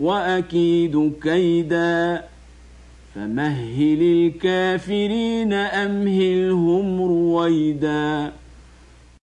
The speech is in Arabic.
وأكيد كيدا. فمهل الكافرين أمهلهم رويداً.